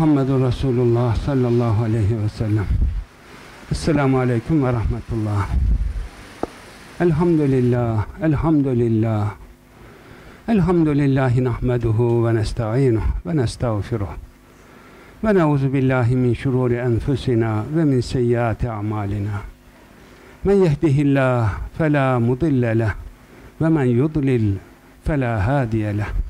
Muhammedun Resulullah sallallahu aleyhi ve sellem. Esselamu aleyküm ve rahmetullah. Elhamdülillah, elhamdülillah. Elhamdülillahi nahmeduhu ve nesta'inuh ve nestağfiruh. Ve neuzu billahi min şururi enfusina ve min seyyiati a'malina. Men yehdihillah fela mudille leh ve men yudlil fela hadiye leh.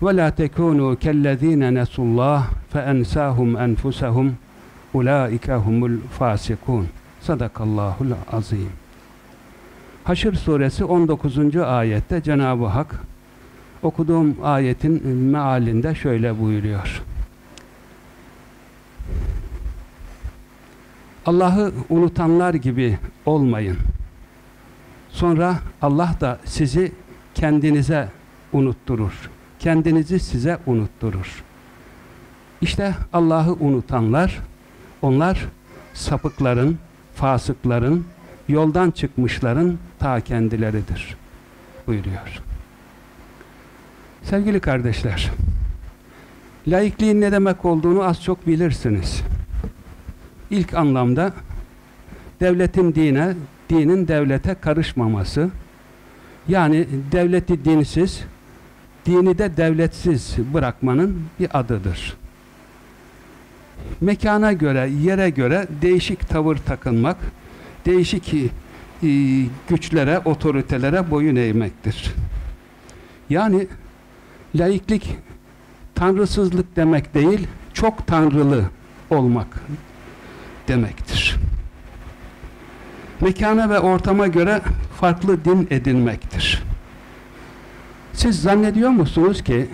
ولا تكونوا كالذين نسوا الله فأنساهم أنفسهم أولئك هم الفاسقون Sadakallahul azim. Haşr suresi 19. ayette Cenab-ı Hak okuduğum ayetin mealinde şöyle buyuruyor. Allah'ı unutanlar gibi olmayın. Sonra Allah da sizi kendinize unutturur kendinizi size unutturur. İşte Allah'ı unutanlar, onlar sapıkların, fasıkların, yoldan çıkmışların ta kendileridir. Buyuruyor. Sevgili kardeşler, laikliğin ne demek olduğunu az çok bilirsiniz. İlk anlamda devletin dine, dinin devlete karışmaması, yani devleti dinsiz, dini de devletsiz bırakmanın bir adıdır. Mekana göre, yere göre değişik tavır takınmak, değişik e, güçlere, otoritelere boyun eğmektir. Yani laiklik tanrısızlık demek değil, çok tanrılı olmak demektir. Mekana ve ortama göre farklı din edinmektir. Siz zannediyor musunuz ki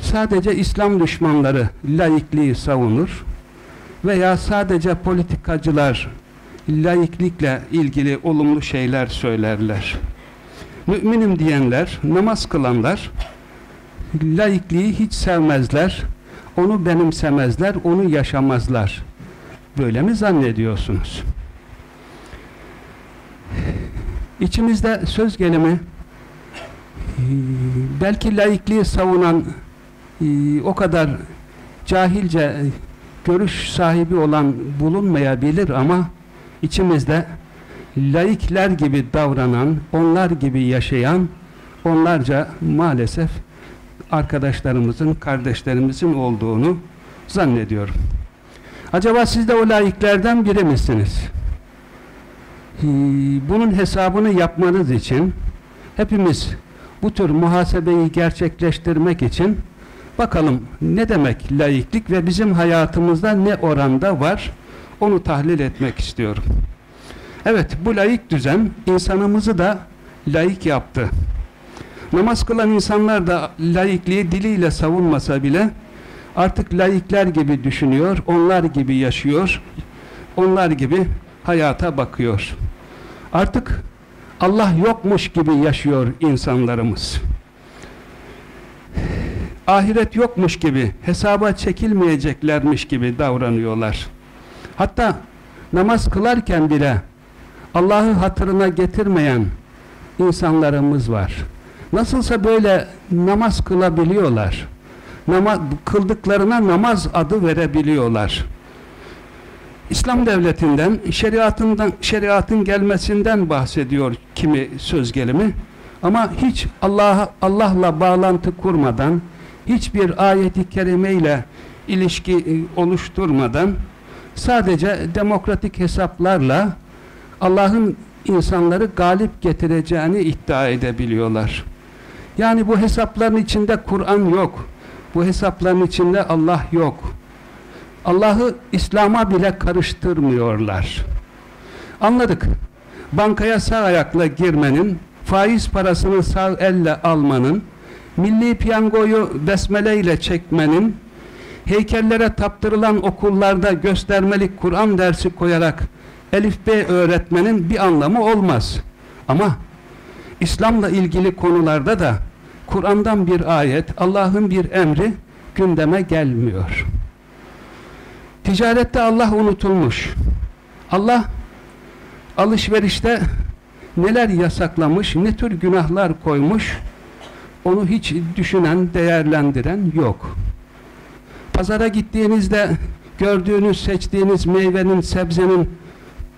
sadece İslam düşmanları laikliği savunur veya sadece politikacılar laiklikle ilgili olumlu şeyler söylerler. Müminim diyenler, namaz kılanlar laikliği hiç sevmezler, onu benimsemezler, onu yaşamazlar. Böyle mi zannediyorsunuz? İçimizde söz gelimi belki laikliği savunan e, o kadar cahilce görüş sahibi olan bulunmayabilir ama içimizde laikler gibi davranan, onlar gibi yaşayan onlarca maalesef arkadaşlarımızın, kardeşlerimizin olduğunu zannediyorum. Acaba siz de o laiklerden biri misiniz? E, bunun hesabını yapmanız için hepimiz bu tür muhasebeyi gerçekleştirmek için bakalım ne demek laiklik ve bizim hayatımızda ne oranda var onu tahlil etmek istiyorum. Evet bu laik düzen insanımızı da laik yaptı. Namaz kılan insanlar da laikliği diliyle savunmasa bile artık laikler gibi düşünüyor, onlar gibi yaşıyor, onlar gibi hayata bakıyor. Artık Allah yokmuş gibi yaşıyor insanlarımız. Ahiret yokmuş gibi, hesaba çekilmeyeceklermiş gibi davranıyorlar. Hatta namaz kılarken bile Allah'ı hatırına getirmeyen insanlarımız var. Nasılsa böyle namaz kılabiliyorlar. Nama, kıldıklarına namaz adı verebiliyorlar. İslam devletinden, şeriatından, şeriatın gelmesinden bahsediyor kimi söz gelimi. Ama hiç Allah'a Allah'la bağlantı kurmadan, hiçbir ayeti kerime ile ilişki e, oluşturmadan sadece demokratik hesaplarla Allah'ın insanları galip getireceğini iddia edebiliyorlar. Yani bu hesapların içinde Kur'an yok. Bu hesapların içinde Allah yok. Allah'ı İslam'a bile karıştırmıyorlar. Anladık. Bankaya sağ ayakla girmenin, faiz parasını sağ elle almanın, milli piyangoyu besmele ile çekmenin, heykellere taptırılan okullarda göstermelik Kur'an dersi koyarak Elif B öğretmenin bir anlamı olmaz. Ama İslam'la ilgili konularda da Kur'an'dan bir ayet, Allah'ın bir emri gündeme gelmiyor. Ticarette Allah unutulmuş. Allah alışverişte neler yasaklamış, ne tür günahlar koymuş, onu hiç düşünen, değerlendiren yok. Pazara gittiğinizde gördüğünüz, seçtiğiniz meyvenin, sebzenin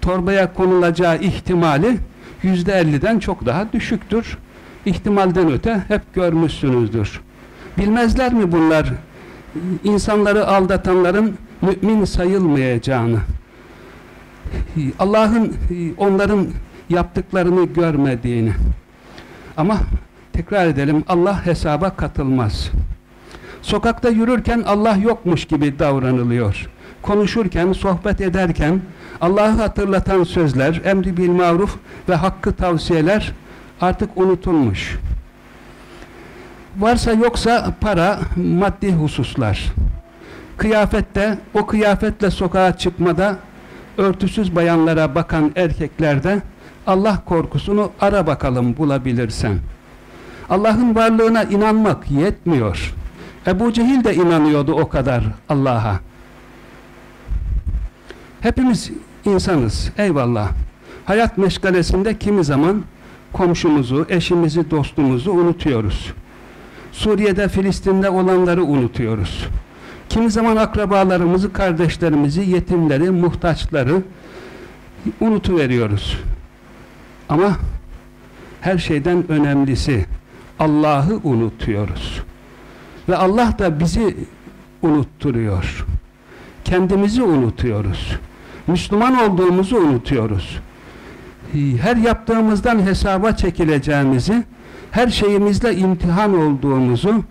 torbaya konulacağı ihtimali yüzde elliden çok daha düşüktür. İhtimalden öte hep görmüşsünüzdür. Bilmezler mi bunlar insanları aldatanların mümin sayılmayacağını? Allah'ın onların yaptıklarını görmediğini. Ama tekrar edelim Allah hesaba katılmaz. Sokakta yürürken Allah yokmuş gibi davranılıyor. Konuşurken, sohbet ederken Allah'ı hatırlatan sözler, emri bil maruf ve hakkı tavsiyeler artık unutulmuş. Varsa yoksa para, maddi hususlar. Kıyafette, o kıyafetle sokağa çıkmada örtüsüz bayanlara bakan erkeklerde Allah korkusunu ara bakalım bulabilirsen. Allah'ın varlığına inanmak yetmiyor. Ebu Cehil de inanıyordu o kadar Allah'a. Hepimiz insanız. Eyvallah. Hayat meşgalesinde kimi zaman komşumuzu, eşimizi, dostumuzu unutuyoruz. Suriye'de, Filistin'de olanları unutuyoruz. Kimi zaman akrabalarımızı, kardeşlerimizi, yetimleri, muhtaçları unutuveriyoruz. Ama her şeyden önemlisi Allah'ı unutuyoruz. Ve Allah da bizi unutturuyor. Kendimizi unutuyoruz. Müslüman olduğumuzu unutuyoruz. Her yaptığımızdan hesaba çekileceğimizi, her şeyimizle imtihan olduğumuzu,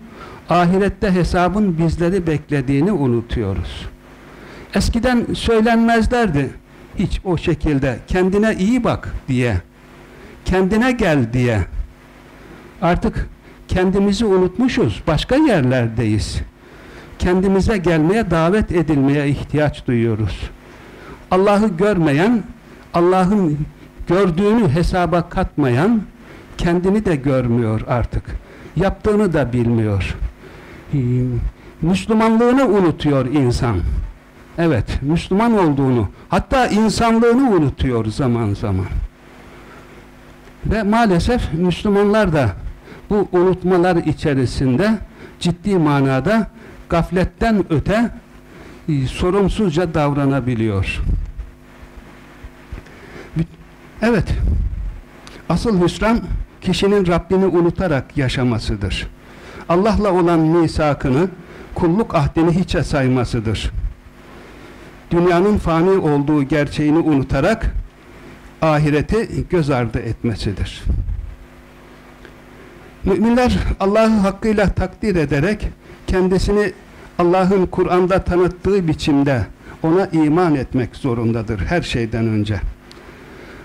ahirette hesabın bizleri beklediğini unutuyoruz. Eskiden söylenmezlerdi hiç o şekilde kendine iyi bak diye, kendine gel diye. Artık kendimizi unutmuşuz, başka yerlerdeyiz. Kendimize gelmeye, davet edilmeye ihtiyaç duyuyoruz. Allah'ı görmeyen, Allah'ın gördüğünü hesaba katmayan, kendini de görmüyor artık. Yaptığını da bilmiyor. Ee, Müslümanlığını unutuyor insan. Evet, Müslüman olduğunu, hatta insanlığını unutuyor zaman zaman. Ve maalesef Müslümanlar da bu unutmalar içerisinde ciddi manada gafletten öte e, sorumsuzca davranabiliyor. Evet, asıl hüsran kişinin Rabbini unutarak yaşamasıdır. Allah'la olan misakını, kulluk ahdini hiçe saymasıdır. Dünyanın fani olduğu gerçeğini unutarak ahireti göz ardı etmesidir. Müminler Allah'ı hakkıyla takdir ederek kendisini Allah'ın Kur'an'da tanıttığı biçimde ona iman etmek zorundadır her şeyden önce.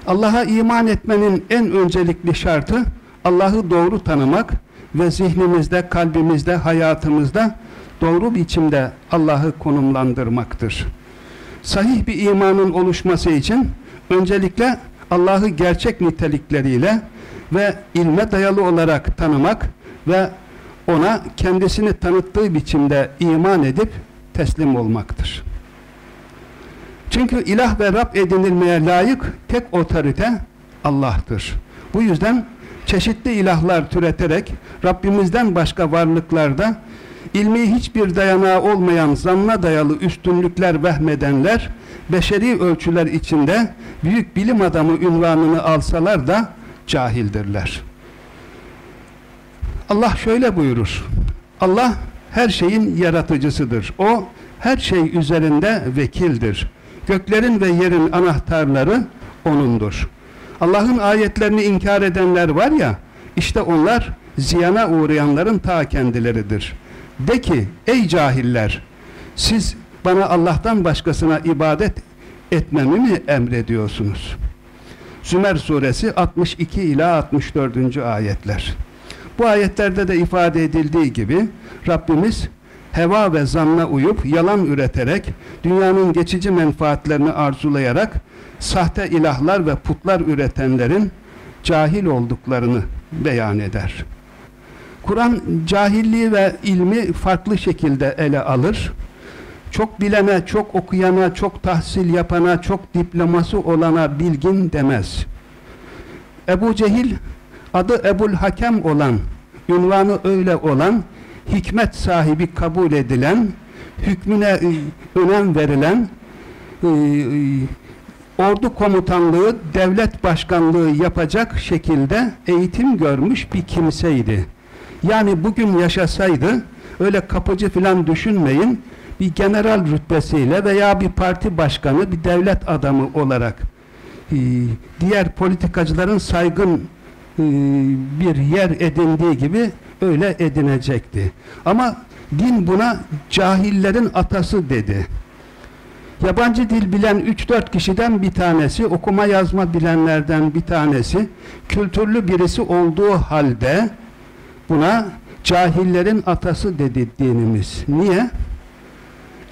Allah'a iman etmenin en öncelikli şartı Allah'ı doğru tanımak ve zihnimizde, kalbimizde, hayatımızda doğru biçimde Allah'ı konumlandırmaktır. Sahih bir imanın oluşması için öncelikle Allah'ı gerçek nitelikleriyle ve ilme dayalı olarak tanımak ve ona kendisini tanıttığı biçimde iman edip teslim olmaktır. Çünkü ilah ve Rab edinilmeye layık tek otorite Allah'tır. Bu yüzden çeşitli ilahlar türeterek Rabbimizden başka varlıklarda ilmi hiçbir dayanağı olmayan zanna dayalı üstünlükler vehmedenler beşeri ölçüler içinde büyük bilim adamı ünvanını alsalar da cahildirler. Allah şöyle buyurur. Allah her şeyin yaratıcısıdır. O her şey üzerinde vekildir. Göklerin ve yerin anahtarları O'nundur. Allah'ın ayetlerini inkar edenler var ya, işte onlar ziyana uğrayanların ta kendileridir. De ki, ey cahiller, siz bana Allah'tan başkasına ibadet etmemi mi emrediyorsunuz? Sümer suresi 62 ila 64. ayetler. Bu ayetlerde de ifade edildiği gibi Rabbimiz heva ve zanna uyup yalan üreterek dünyanın geçici menfaatlerini arzulayarak sahte ilahlar ve putlar üretenlerin cahil olduklarını beyan eder. Kur'an cahilliği ve ilmi farklı şekilde ele alır. Çok bilene, çok okuyana, çok tahsil yapana, çok diploması olana bilgin demez. Ebu Cehil adı Ebul Hakem olan, ünvanı öyle olan, hikmet sahibi kabul edilen, hükmüne e, önem verilen, e, e, ordu komutanlığı, devlet başkanlığı yapacak şekilde eğitim görmüş bir kimseydi. Yani bugün yaşasaydı, öyle kapıcı filan düşünmeyin, bir general rütbesiyle veya bir parti başkanı, bir devlet adamı olarak diğer politikacıların saygın bir yer edindiği gibi öyle edinecekti. Ama din buna cahillerin atası dedi. Yabancı dil bilen 3-4 kişiden bir tanesi, okuma yazma bilenlerden bir tanesi, kültürlü birisi olduğu halde buna cahillerin atası dedi dinimiz. Niye?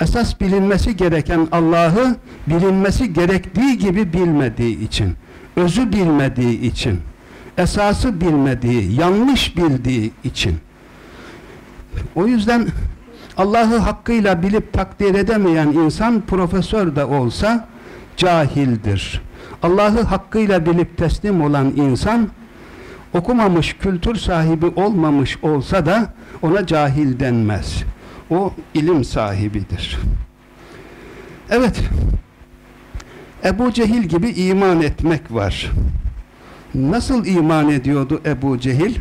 Esas bilinmesi gereken Allah'ı bilinmesi gerektiği gibi bilmediği için, özü bilmediği için esası bilmediği, yanlış bildiği için. O yüzden Allah'ı hakkıyla bilip takdir edemeyen insan profesör de olsa cahildir. Allah'ı hakkıyla bilip teslim olan insan okumamış, kültür sahibi olmamış olsa da ona cahil denmez. O ilim sahibidir. Evet, Ebu Cehil gibi iman etmek var. Nasıl iman ediyordu Ebu Cehil?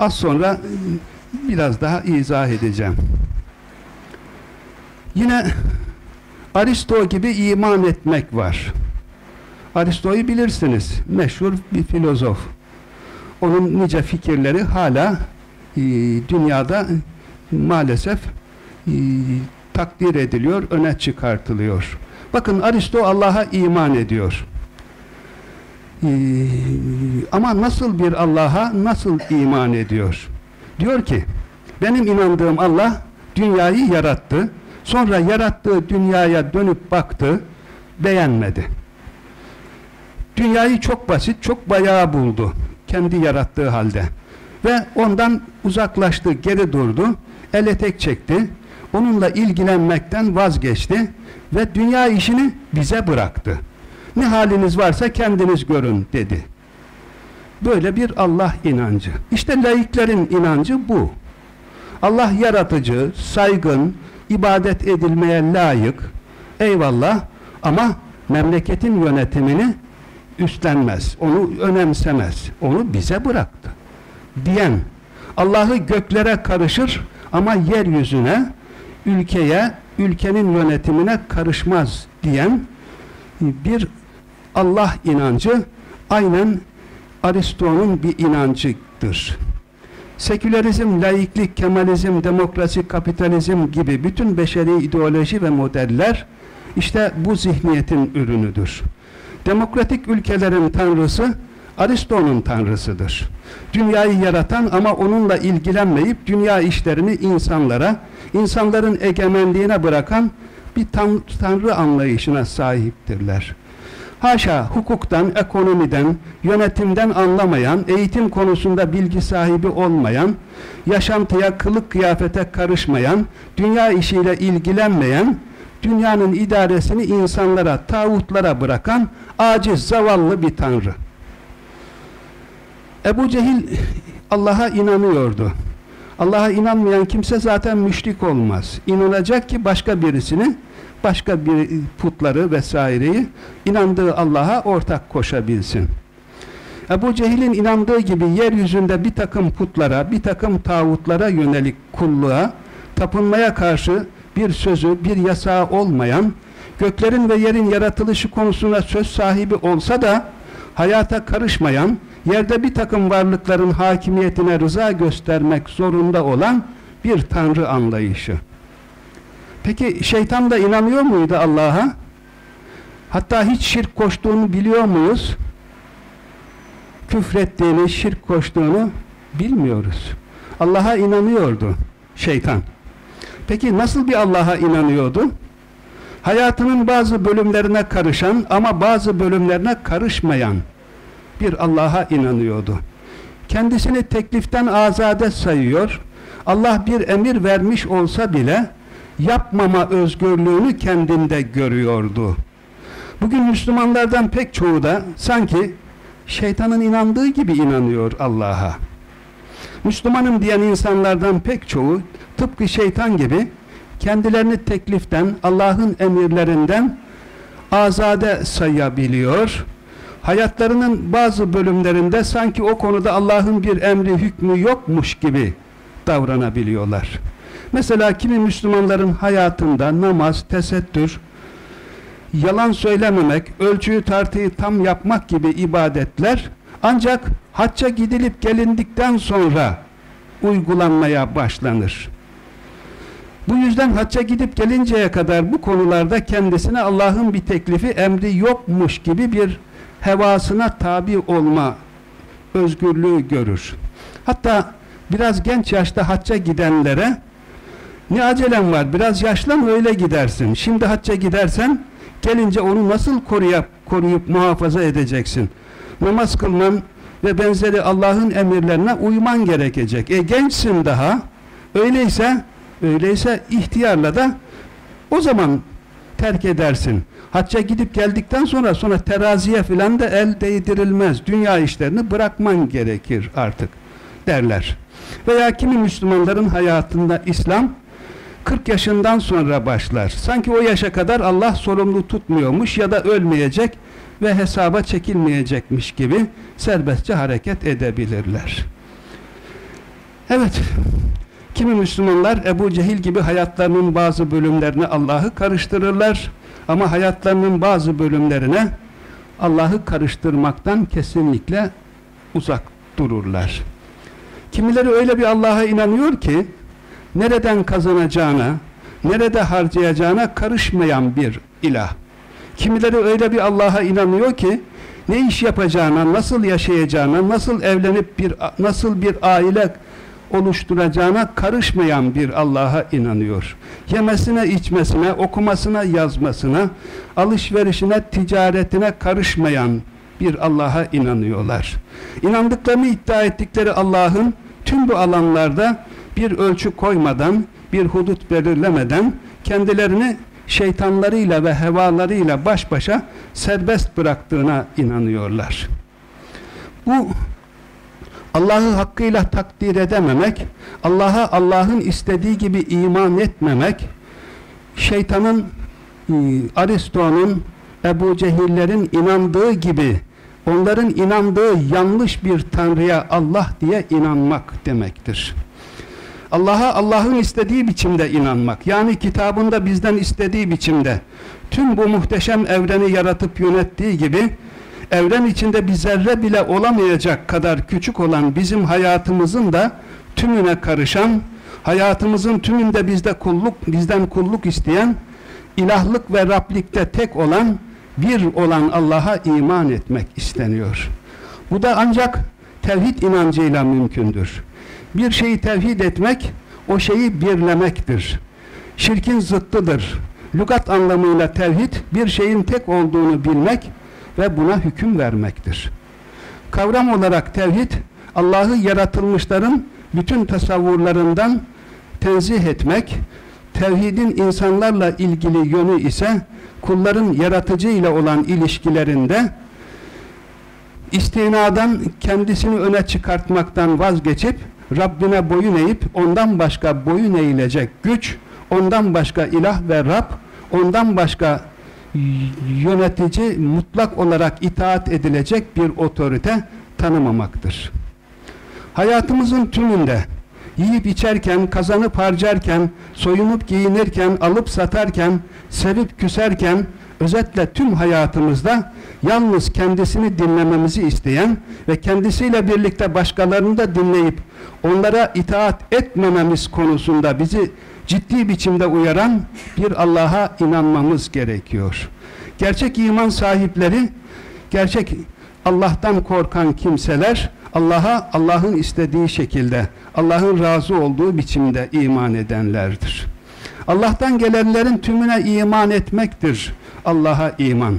Az sonra biraz daha izah edeceğim. Yine Aristo gibi iman etmek var. Aristo'yu bilirsiniz. Meşhur bir filozof. Onun nice fikirleri hala e, dünyada maalesef e, takdir ediliyor, öne çıkartılıyor. Bakın Aristo Allah'a iman ediyor. Ee, ama nasıl bir Allah'a nasıl iman ediyor? Diyor ki benim inandığım Allah dünyayı yarattı. Sonra yarattığı dünyaya dönüp baktı. Beğenmedi. Dünyayı çok basit, çok bayağı buldu. Kendi yarattığı halde. Ve ondan uzaklaştı, geri durdu. El tek çekti. Onunla ilgilenmekten vazgeçti. Ve dünya işini bize bıraktı. Ne haliniz varsa kendiniz görün dedi. Böyle bir Allah inancı. İşte laiklerin inancı bu. Allah yaratıcı, saygın, ibadet edilmeye layık, eyvallah ama memleketin yönetimini üstlenmez, onu önemsemez, onu bize bıraktı. Diyen, Allah'ı göklere karışır ama yeryüzüne, ülkeye, ülkenin yönetimine karışmaz diyen bir Allah inancı aynen Aristo'nun bir inancıdır. Sekülerizm, laiklik, kemalizm, demokrasi, kapitalizm gibi bütün beşeri ideoloji ve modeller işte bu zihniyetin ürünüdür. Demokratik ülkelerin tanrısı Aristo'nun tanrısıdır. Dünyayı yaratan ama onunla ilgilenmeyip dünya işlerini insanlara, insanların egemenliğine bırakan bir tan tanrı anlayışına sahiptirler. Haşa hukuktan, ekonomiden, yönetimden anlamayan, eğitim konusunda bilgi sahibi olmayan, yaşantıya, kılık kıyafete karışmayan, dünya işiyle ilgilenmeyen, dünyanın idaresini insanlara, tağutlara bırakan aciz, zavallı bir tanrı. Ebu Cehil Allah'a inanıyordu. Allah'a inanmayan kimse zaten müşrik olmaz. İnanacak ki başka birisini başka bir putları vesaireyi inandığı Allah'a ortak koşabilsin. Ebu Cehil'in inandığı gibi yeryüzünde bir takım putlara, bir takım tağutlara yönelik kulluğa, tapınmaya karşı bir sözü, bir yasağı olmayan, göklerin ve yerin yaratılışı konusunda söz sahibi olsa da hayata karışmayan, yerde bir takım varlıkların hakimiyetine rıza göstermek zorunda olan bir tanrı anlayışı. Peki şeytan da inanıyor muydu Allah'a? Hatta hiç şirk koştuğunu biliyor muyuz? Küfrettiğini, şirk koştuğunu bilmiyoruz. Allah'a inanıyordu şeytan. Peki nasıl bir Allah'a inanıyordu? Hayatının bazı bölümlerine karışan ama bazı bölümlerine karışmayan bir Allah'a inanıyordu. Kendisini tekliften azade sayıyor. Allah bir emir vermiş olsa bile yapmama özgürlüğünü kendinde görüyordu. Bugün Müslümanlardan pek çoğu da sanki şeytanın inandığı gibi inanıyor Allah'a. Müslümanım diyen insanlardan pek çoğu tıpkı şeytan gibi kendilerini tekliften, Allah'ın emirlerinden azade sayabiliyor. Hayatlarının bazı bölümlerinde sanki o konuda Allah'ın bir emri hükmü yokmuş gibi davranabiliyorlar. Mesela kimi Müslümanların hayatında namaz, tesettür, yalan söylememek, ölçüyü tartıyı tam yapmak gibi ibadetler ancak hacca gidilip gelindikten sonra uygulanmaya başlanır. Bu yüzden hacca gidip gelinceye kadar bu konularda kendisine Allah'ın bir teklifi, emri yokmuş gibi bir hevasına tabi olma özgürlüğü görür. Hatta biraz genç yaşta hacca gidenlere ne acelem var biraz yaşlan öyle gidersin. Şimdi hacca gidersen gelince onu nasıl koruyup, koruyup muhafaza edeceksin? Namaz kılman ve benzeri Allah'ın emirlerine uyman gerekecek. E gençsin daha. Öyleyse öyleyse ihtiyarla da o zaman terk edersin. Hacca gidip geldikten sonra sonra teraziye filan da el değdirilmez. Dünya işlerini bırakman gerekir artık derler. Veya kimi Müslümanların hayatında İslam 40 yaşından sonra başlar. Sanki o yaşa kadar Allah sorumlu tutmuyormuş ya da ölmeyecek ve hesaba çekilmeyecekmiş gibi serbestçe hareket edebilirler. Evet, kimi Müslümanlar Ebu Cehil gibi hayatlarının bazı bölümlerine Allah'ı karıştırırlar ama hayatlarının bazı bölümlerine Allah'ı karıştırmaktan kesinlikle uzak dururlar. Kimileri öyle bir Allah'a inanıyor ki nereden kazanacağına, nerede harcayacağına karışmayan bir ilah. Kimileri öyle bir Allah'a inanıyor ki ne iş yapacağına, nasıl yaşayacağına, nasıl evlenip bir nasıl bir aile oluşturacağına karışmayan bir Allah'a inanıyor. Yemesine, içmesine, okumasına, yazmasına, alışverişine, ticaretine karışmayan bir Allah'a inanıyorlar. İnandıklarını iddia ettikleri Allah'ın tüm bu alanlarda bir ölçü koymadan, bir hudut belirlemeden kendilerini şeytanlarıyla ve hevalarıyla baş başa serbest bıraktığına inanıyorlar. Bu Allah'ı hakkıyla takdir edememek, Allah'a Allah'ın istediği gibi iman etmemek, şeytanın, e, Aristo'nun, Ebu Cehillerin inandığı gibi onların inandığı yanlış bir Tanrı'ya Allah diye inanmak demektir. Allah'a Allah'ın istediği biçimde inanmak. Yani kitabında bizden istediği biçimde tüm bu muhteşem evreni yaratıp yönettiği gibi evren içinde bir zerre bile olamayacak kadar küçük olan bizim hayatımızın da tümüne karışan, hayatımızın tümünde bizde kulluk, bizden kulluk isteyen, ilahlık ve Rablikte tek olan, bir olan Allah'a iman etmek isteniyor. Bu da ancak tevhid inancıyla mümkündür. Bir şeyi tevhid etmek, o şeyi birlemektir. Şirkin zıttıdır. Lugat anlamıyla tevhid, bir şeyin tek olduğunu bilmek ve buna hüküm vermektir. Kavram olarak tevhid, Allah'ı yaratılmışların bütün tasavvurlarından tenzih etmek, tevhidin insanlarla ilgili yönü ise kulların yaratıcı ile olan ilişkilerinde istinadan kendisini öne çıkartmaktan vazgeçip Rabbine boyun eğip ondan başka boyun eğilecek güç, ondan başka ilah ve Rab, ondan başka yönetici mutlak olarak itaat edilecek bir otorite tanımamaktır. Hayatımızın tümünde yiyip içerken, kazanıp harcarken, soyunup giyinirken, alıp satarken, sevip küserken, özetle tüm hayatımızda yalnız kendisini dinlememizi isteyen ve kendisiyle birlikte başkalarını da dinleyip onlara itaat etmememiz konusunda bizi ciddi biçimde uyaran bir Allah'a inanmamız gerekiyor. Gerçek iman sahipleri, gerçek Allah'tan korkan kimseler Allah'a Allah'ın istediği şekilde, Allah'ın razı olduğu biçimde iman edenlerdir. Allah'tan gelenlerin tümüne iman etmektir. Allah'a iman.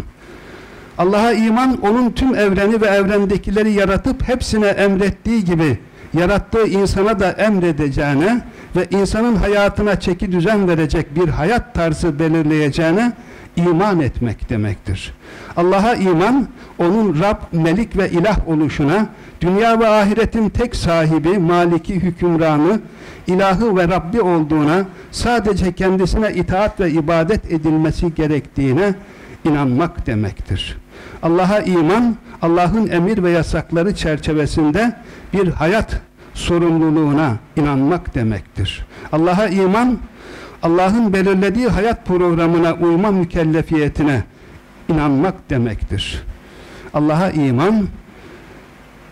Allah'a iman onun tüm evreni ve evrendekileri yaratıp hepsine emrettiği gibi yarattığı insana da emredeceğine ve insanın hayatına çeki düzen verecek bir hayat tarzı belirleyeceğine iman etmek demektir. Allah'a iman, onun Rab, Melik ve İlah oluşuna, dünya ve ahiretin tek sahibi, maliki, hükümranı, ilahı ve Rabbi olduğuna, sadece kendisine itaat ve ibadet edilmesi gerektiğine inanmak demektir. Allah'a iman, Allah'ın emir ve yasakları çerçevesinde bir hayat sorumluluğuna inanmak demektir. Allah'a iman, Allah'ın belirlediği hayat programına uyma mükellefiyetine inanmak demektir. Allah'a iman,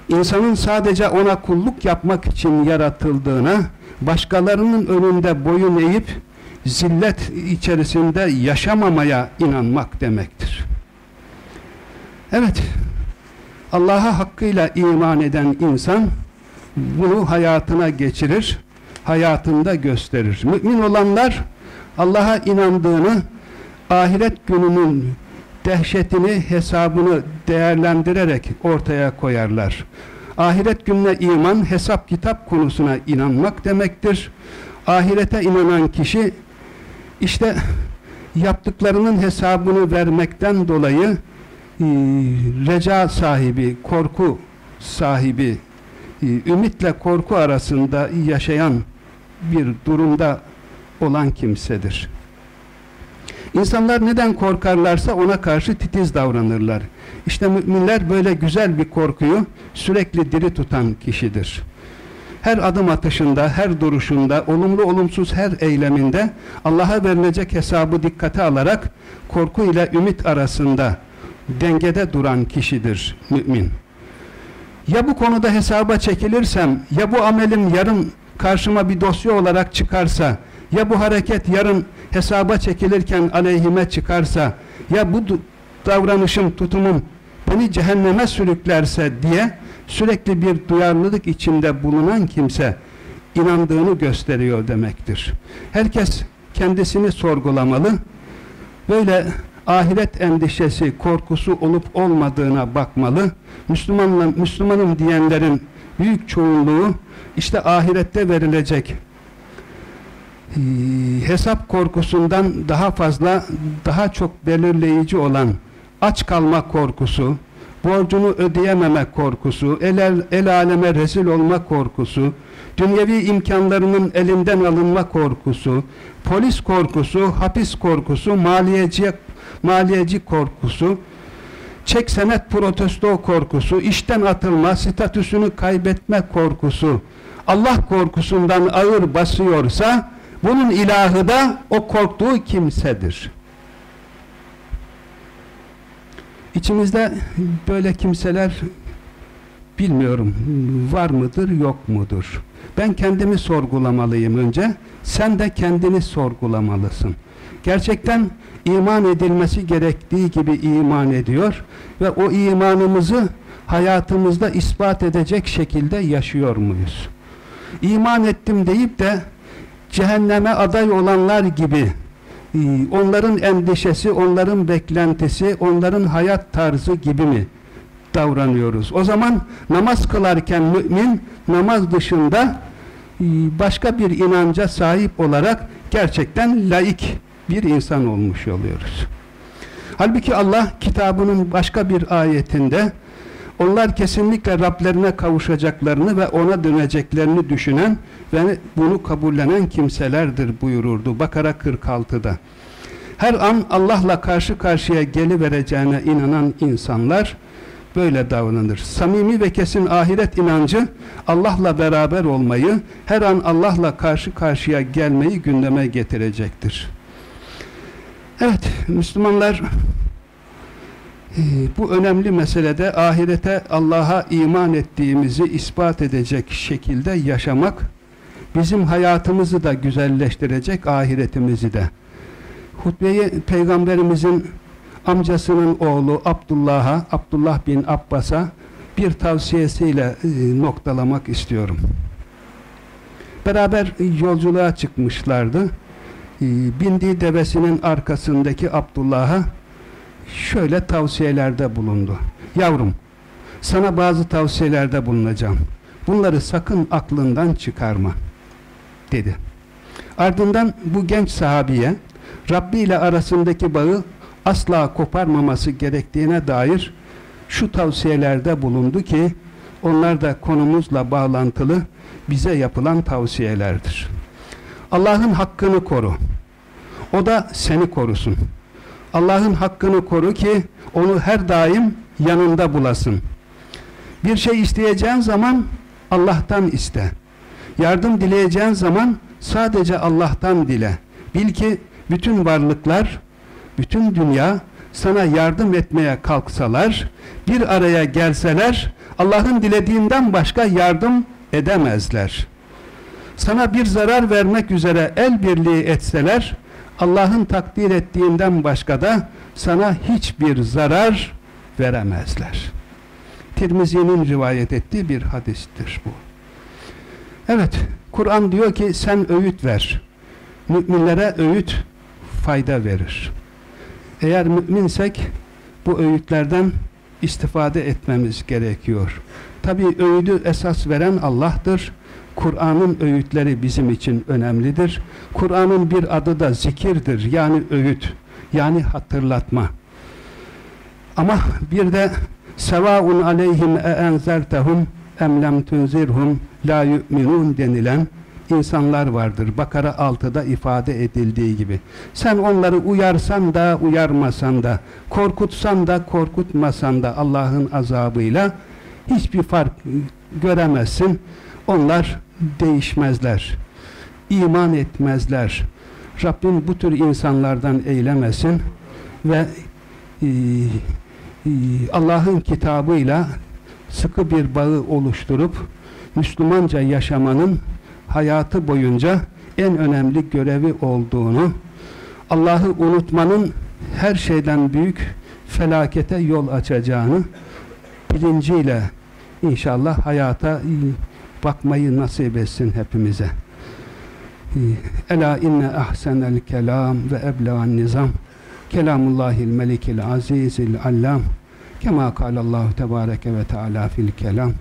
insanın sadece ona kulluk yapmak için yaratıldığına, başkalarının önünde boyun eğip zillet içerisinde yaşamamaya inanmak demektir. Evet, Allah'a hakkıyla iman eden insan bunu hayatına geçirir, hayatında gösterir. Mümin olanlar Allah'a inandığını, ahiret gününün dehşetini, hesabını değerlendirerek ortaya koyarlar. Ahiret gününe iman, hesap kitap konusuna inanmak demektir. Ahirete inanan kişi işte yaptıklarının hesabını vermekten dolayı e, reca sahibi, korku sahibi, ümitle korku arasında yaşayan bir durumda olan kimsedir. İnsanlar neden korkarlarsa ona karşı titiz davranırlar. İşte müminler böyle güzel bir korkuyu sürekli diri tutan kişidir. Her adım atışında, her duruşunda, olumlu olumsuz her eyleminde Allah'a verilecek hesabı dikkate alarak korku ile ümit arasında dengede duran kişidir mümin. Ya bu konuda hesaba çekilirsem, ya bu amelim yarın karşıma bir dosya olarak çıkarsa, ya bu hareket yarın hesaba çekilirken aleyhime çıkarsa, ya bu davranışım, tutumum beni cehenneme sürüklerse diye sürekli bir duyarlılık içinde bulunan kimse inandığını gösteriyor demektir. Herkes kendisini sorgulamalı. Böyle ahiret endişesi, korkusu olup olmadığına bakmalı. Müslümanla, Müslümanım diyenlerin büyük çoğunluğu işte ahirette verilecek e, hesap korkusundan daha fazla, daha çok belirleyici olan aç kalma korkusu, borcunu ödeyememe korkusu, el, el, aleme rezil olma korkusu, dünyevi imkanlarının elinden alınma korkusu, polis korkusu, hapis korkusu, maliyeci, maliyeci korkusu, çek senet protesto korkusu, işten atılma, statüsünü kaybetme korkusu, Allah korkusundan ağır basıyorsa, bunun ilahı da o korktuğu kimsedir. İçimizde böyle kimseler bilmiyorum var mıdır yok mudur? Ben kendimi sorgulamalıyım önce. Sen de kendini sorgulamalısın. Gerçekten iman edilmesi gerektiği gibi iman ediyor ve o imanımızı hayatımızda ispat edecek şekilde yaşıyor muyuz? İman ettim deyip de cehenneme aday olanlar gibi ee, onların endişesi, onların beklentisi, onların hayat tarzı gibi mi davranıyoruz? O zaman namaz kılarken mümin namaz dışında e, başka bir inanca sahip olarak gerçekten laik bir insan olmuş oluyoruz. Halbuki Allah kitabının başka bir ayetinde onlar kesinlikle Rablerine kavuşacaklarını ve ona döneceklerini düşünen ve bunu kabullenen kimselerdir buyururdu Bakara 46'da. Her an Allah'la karşı karşıya gelivereceğine inanan insanlar böyle davranır. Samimi ve kesin ahiret inancı Allah'la beraber olmayı, her an Allah'la karşı karşıya gelmeyi gündeme getirecektir. Evet, Müslümanlar ee, bu önemli meselede ahirete Allah'a iman ettiğimizi ispat edecek şekilde yaşamak bizim hayatımızı da güzelleştirecek ahiretimizi de. Hutbeyi Peygamberimizin amcasının oğlu Abdullah'a, Abdullah bin Abbas'a bir tavsiyesiyle e, noktalamak istiyorum. Beraber yolculuğa çıkmışlardı. Bindiği devesinin arkasındaki Abdullah'a şöyle tavsiyelerde bulundu. Yavrum, sana bazı tavsiyelerde bulunacağım. Bunları sakın aklından çıkarma, dedi. Ardından bu genç sahabiye Rabbi ile arasındaki bağı asla koparmaması gerektiğine dair şu tavsiyelerde bulundu ki onlar da konumuzla bağlantılı bize yapılan tavsiyelerdir. Allah'ın hakkını koru. O da seni korusun. Allah'ın hakkını koru ki onu her daim yanında bulasın. Bir şey isteyeceğin zaman Allah'tan iste. Yardım dileyeceğin zaman sadece Allah'tan dile. Bil ki bütün varlıklar, bütün dünya sana yardım etmeye kalksalar, bir araya gelseler, Allah'ın dilediğinden başka yardım edemezler. Sana bir zarar vermek üzere el birliği etseler, Allah'ın takdir ettiğinden başka da sana hiçbir zarar veremezler. Tirmizi'nin rivayet ettiği bir hadistir bu. Evet, Kur'an diyor ki sen öğüt ver. Müminlere öğüt fayda verir. Eğer müminsek bu öğütlerden istifade etmemiz gerekiyor. Tabi öğüdü esas veren Allah'tır. Kur'an'ın öğütleri bizim için önemlidir. Kur'an'ın bir adı da zikirdir. Yani öğüt. Yani hatırlatma. Ama bir de sevaun aleyhim e enzertehum em lem tunzirhum la yu'minun denilen insanlar vardır. Bakara 6'da ifade edildiği gibi. Sen onları uyarsan da uyarmasan da, korkutsan da korkutmasan da Allah'ın azabıyla hiçbir fark göremezsin. Onlar değişmezler. İman etmezler. Rabbim bu tür insanlardan eylemesin ve e, e, Allah'ın kitabıyla sıkı bir bağı oluşturup Müslümanca yaşamanın hayatı boyunca en önemli görevi olduğunu, Allah'ı unutmanın her şeyden büyük felakete yol açacağını bilinciyle inşallah hayata bakmayı nasip etsin hepimize. Ela inne ahsenel kelam ve eblegan nizam kelamullahil melikil azizil allam kema kalallahu tebareke ve teala fil kelam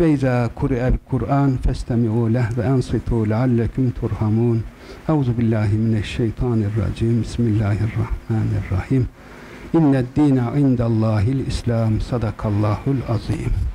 ve izâ kuri'el Kur'an festemi'û leh ve ensitu leallekum turhamun. Euzu billahi mineşşeytanirracim. Bismillahirrahmanirrahim. İnned dîne indallâhil İslam. Sadakallahul azîm.